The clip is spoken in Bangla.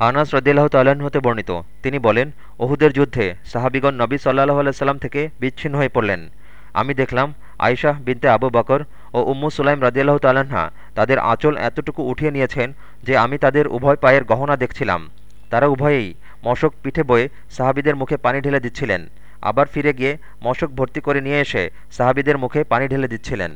আনাস রদিল্লাহ তাল্লাহ্ন হতে বর্ণিত। তিনি বলেন, ওহুদের যুদ্ধে সাহাবিগণ নবী সাল্লাহ আলাইসাল্লাম থেকে বিচ্ছিন্ন হয়ে পড়লেন। আমি দেখলাম আয়শাহ বিনতে আবু বকর ও উম্মু সুলাইম রাজিয়াল্লাহ তাল্লাহা তাদের আঁচল এতটুকু উঠিয়ে নিয়েছেন যে আমি তাদের উভয় পায়ের গহনা দেখছিলাম। তারা উভয়েই মশক পিঠে বয়ে সাহাবিদের মুখে পানি ঢেলে দিচ্ছিলেন। আবার ফিরে গিয়ে মশক ভর্তি করে নিয়ে এসে সাহাবিদের মুখে পানি ঢেলে দিচ্ছিলেন।